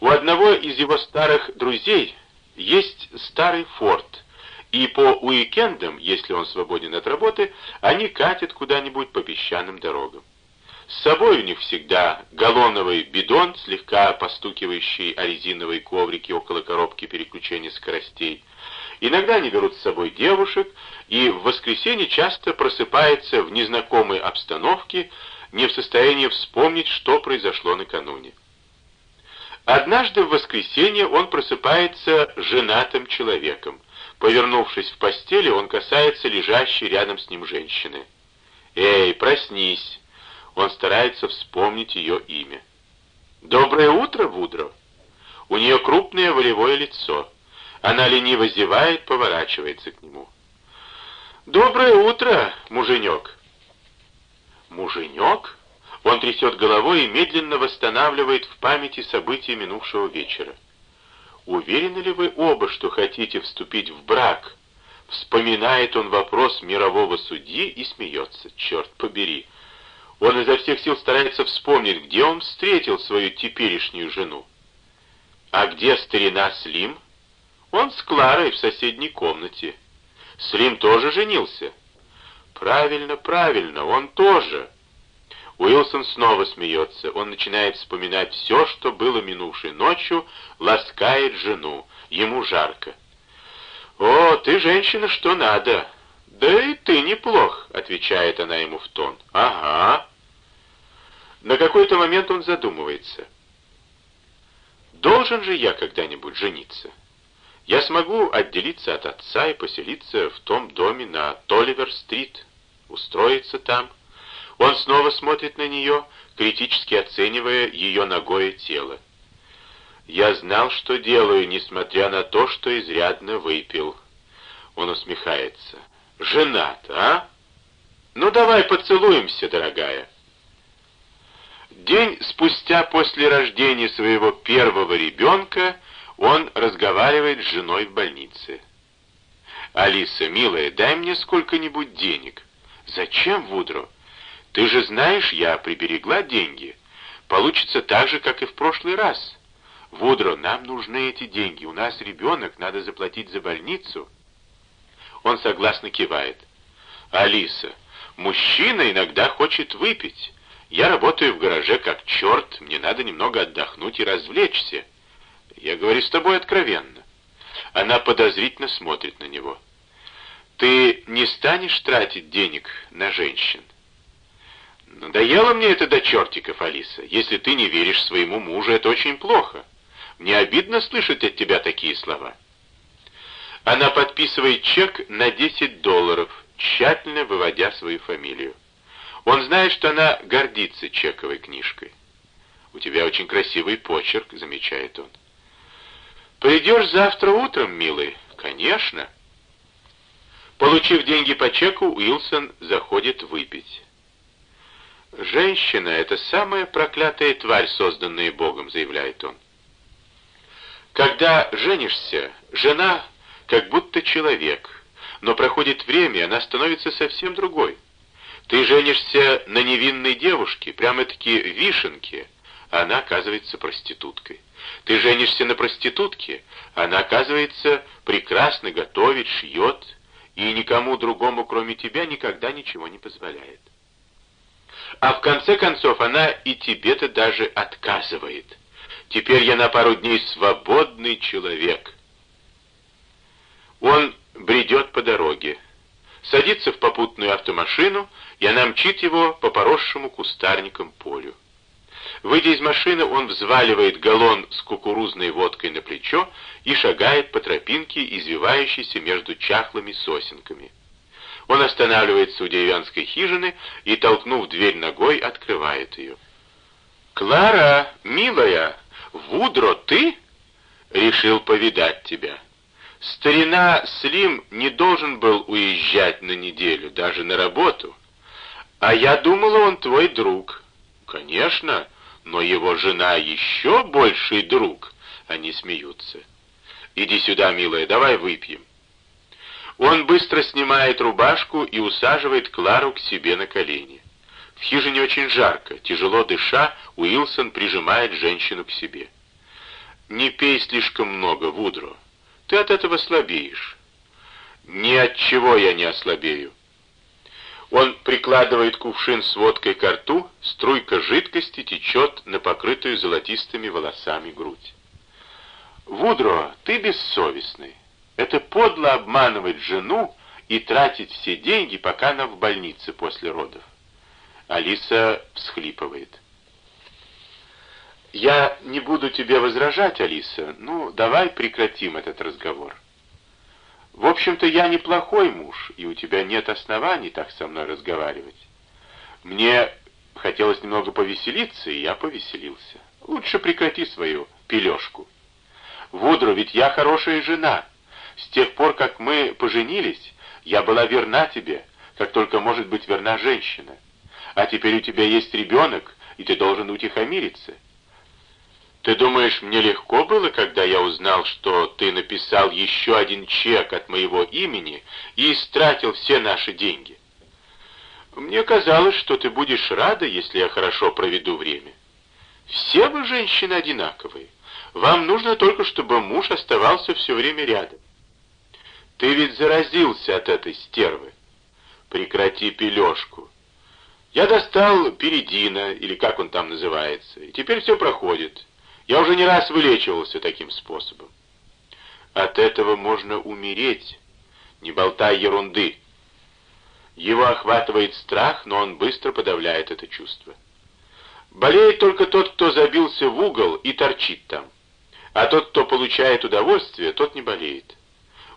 У одного из его старых друзей есть старый форт, и по уикендам, если он свободен от работы, они катят куда-нибудь по песчаным дорогам. С собой у них всегда галлоновый бидон, слегка постукивающий о резиновые коврики около коробки переключения скоростей. Иногда они берут с собой девушек, и в воскресенье часто просыпается в незнакомой обстановке, не в состоянии вспомнить, что произошло накануне. Однажды в воскресенье он просыпается женатым человеком. Повернувшись в постели, он касается лежащей рядом с ним женщины. «Эй, проснись!» Он старается вспомнить ее имя. «Доброе утро, Вудро!» У нее крупное волевое лицо. Она лениво зевает, поворачивается к нему. «Доброе утро, муженек!» «Муженек?» Он трясет головой и медленно восстанавливает в памяти события минувшего вечера. «Уверены ли вы оба, что хотите вступить в брак?» Вспоминает он вопрос мирового судьи и смеется. «Черт побери!» Он изо всех сил старается вспомнить, где он встретил свою теперешнюю жену. А где старина Слим? Он с Кларой в соседней комнате. Слим тоже женился. Правильно, правильно, он тоже. Уилсон снова смеется. Он начинает вспоминать все, что было минувшей ночью, ласкает жену. Ему жарко. «О, ты женщина, что надо!» «Да и ты неплох», — отвечает она ему в тон. «Ага». На какой-то момент он задумывается. «Должен же я когда-нибудь жениться? Я смогу отделиться от отца и поселиться в том доме на Толивер-стрит, устроиться там». Он снова смотрит на нее, критически оценивая ее ногое тело. «Я знал, что делаю, несмотря на то, что изрядно выпил». Он усмехается. «Женат, а? Ну давай поцелуемся, дорогая». День спустя после рождения своего первого ребенка он разговаривает с женой в больнице. «Алиса, милая, дай мне сколько-нибудь денег». «Зачем, Вудро?» Ты же знаешь, я приберегла деньги. Получится так же, как и в прошлый раз. Вудро, нам нужны эти деньги. У нас ребенок, надо заплатить за больницу. Он согласно кивает. Алиса, мужчина иногда хочет выпить. Я работаю в гараже как черт, мне надо немного отдохнуть и развлечься. Я говорю с тобой откровенно. Она подозрительно смотрит на него. Ты не станешь тратить денег на женщин? «Надоело мне это до чертиков, Алиса. Если ты не веришь своему мужу, это очень плохо. Мне обидно слышать от тебя такие слова». Она подписывает чек на 10 долларов, тщательно выводя свою фамилию. Он знает, что она гордится чековой книжкой. «У тебя очень красивый почерк», — замечает он. «Придешь завтра утром, милый?» «Конечно». Получив деньги по чеку, Уилсон заходит выпить. «Женщина — это самая проклятая тварь, созданная Богом», — заявляет он. Когда женишься, жена как будто человек, но проходит время, она становится совсем другой. Ты женишься на невинной девушке, прямо-таки вишенке, а она оказывается проституткой. Ты женишься на проститутке, она оказывается прекрасно готовит, шьет, и никому другому, кроме тебя, никогда ничего не позволяет. А в конце концов она и тебе-то даже отказывает. Теперь я на пару дней свободный человек. Он бредет по дороге, садится в попутную автомашину, и она мчит его по поросшему кустарникам полю. Выйдя из машины, он взваливает галлон с кукурузной водкой на плечо и шагает по тропинке, извивающейся между чахлыми сосенками. Он останавливается у деревянской хижины и, толкнув дверь ногой, открывает ее. «Клара, милая, Вудро, ты?» «Решил повидать тебя. Старина Слим не должен был уезжать на неделю, даже на работу. А я думала, он твой друг». «Конечно, но его жена еще больший друг». Они смеются. «Иди сюда, милая, давай выпьем». Он быстро снимает рубашку и усаживает Клару к себе на колени. В хижине очень жарко, тяжело дыша, Уилсон прижимает женщину к себе. Не пей слишком много, Вудро. Ты от этого слабеешь. Ни от чего я не ослабею. Он прикладывает кувшин с водкой к рту, струйка жидкости течет на покрытую золотистыми волосами грудь. Вудро, ты бессовестный. Это подло обманывать жену и тратить все деньги, пока она в больнице после родов. Алиса всхлипывает. «Я не буду тебе возражать, Алиса. Ну, давай прекратим этот разговор. В общем-то, я неплохой муж, и у тебя нет оснований так со мной разговаривать. Мне хотелось немного повеселиться, и я повеселился. Лучше прекрати свою пележку. Вудро, ведь я хорошая жена. С тех пор, как мы поженились, я была верна тебе, как только может быть верна женщина. А теперь у тебя есть ребенок, и ты должен утихомириться. Ты думаешь, мне легко было, когда я узнал, что ты написал еще один чек от моего имени и истратил все наши деньги? Мне казалось, что ты будешь рада, если я хорошо проведу время. Все вы, женщины, одинаковые. Вам нужно только, чтобы муж оставался все время рядом. Ты ведь заразился от этой стервы. Прекрати пележку. Я достал передина, или как он там называется, и теперь все проходит. Я уже не раз вылечивался таким способом. От этого можно умереть. Не болтай ерунды. Его охватывает страх, но он быстро подавляет это чувство. Болеет только тот, кто забился в угол и торчит там. А тот, кто получает удовольствие, тот не болеет.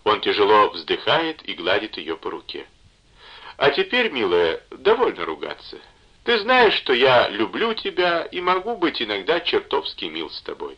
Он тяжело вздыхает и гладит ее по руке. А теперь, милая, довольно ругаться. Ты знаешь, что я люблю тебя и могу быть иногда чертовски мил с тобой.